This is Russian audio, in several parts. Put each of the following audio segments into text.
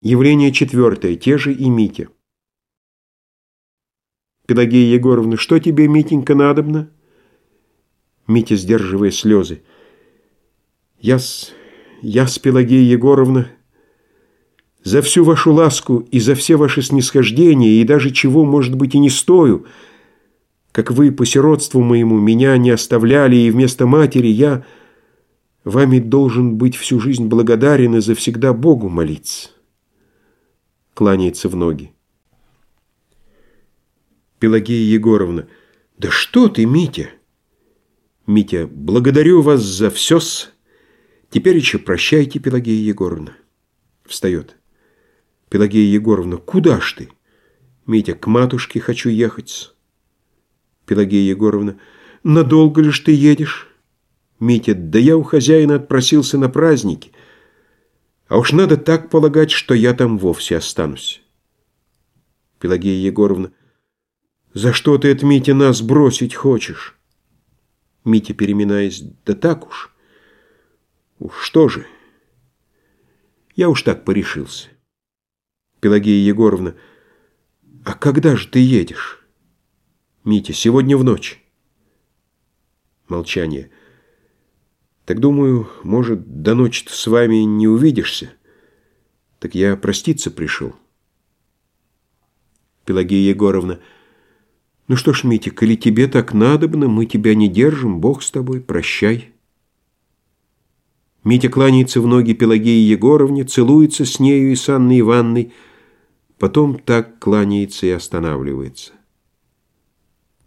Явление четвертое. Те же и Митя. Пелагея Егоровна, что тебе, Митенька, надобно? Митя, сдерживая слезы. Я-с, я-с, Пелагея Егоровна, за всю вашу ласку и за все ваши снисхождения, и даже чего, может быть, и не стою, как вы по сиротству моему меня не оставляли, и вместо матери я вами должен быть всю жизнь благодарен и завсегда Богу молиться кланяется в ноги. Пелагея Егоровна. Да что ты, Митя? Митя. Благодарю вас за все-с. Теперь еще прощайте, Пелагея Егоровна. Встает. Пелагея Егоровна. Куда ж ты? Митя. К матушке хочу ехать. Пелагея Егоровна. Надолго ли ж ты едешь? Митя. Да я у хозяина отпросился на праздники. А уж надо так полагать, что я там вовсе останусь. Пелагея Егоровна. За что ты от Мити нас бросить хочешь? Митя, переминаясь, да так уж. Уж что же? Я уж так порешился. Пелагея Егоровна. А когда же ты едешь? Митя, сегодня в ночь. Молчание. Так думаю, может, до ночи с вами не увидишься. Так я проститься пришел. Пелагея Егоровна. Ну что ж, Митя, коли тебе так надобно, мы тебя не держим, Бог с тобой, прощай. Митя кланяется в ноги Пелагеи Егоровне, целуется с нею и с Анной Ивановной, потом так кланяется и останавливается.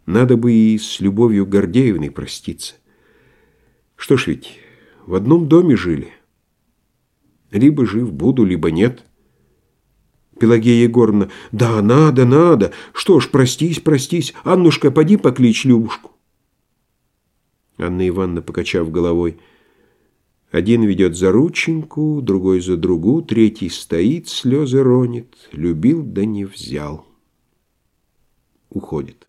Надо бы и с Любовью Гордеевной проститься. Что ж ведь, в одном доме жили. Либо жив буду, либо нет. Пелагея Егоровна, да надо, надо. Что ж, простись, простись. Аннушка, поди покличь Любушку. Анна Ивановна, покачав головой, один ведет за рученьку, другой за другу, третий стоит, слезы ронит, любил да не взял. Уходит.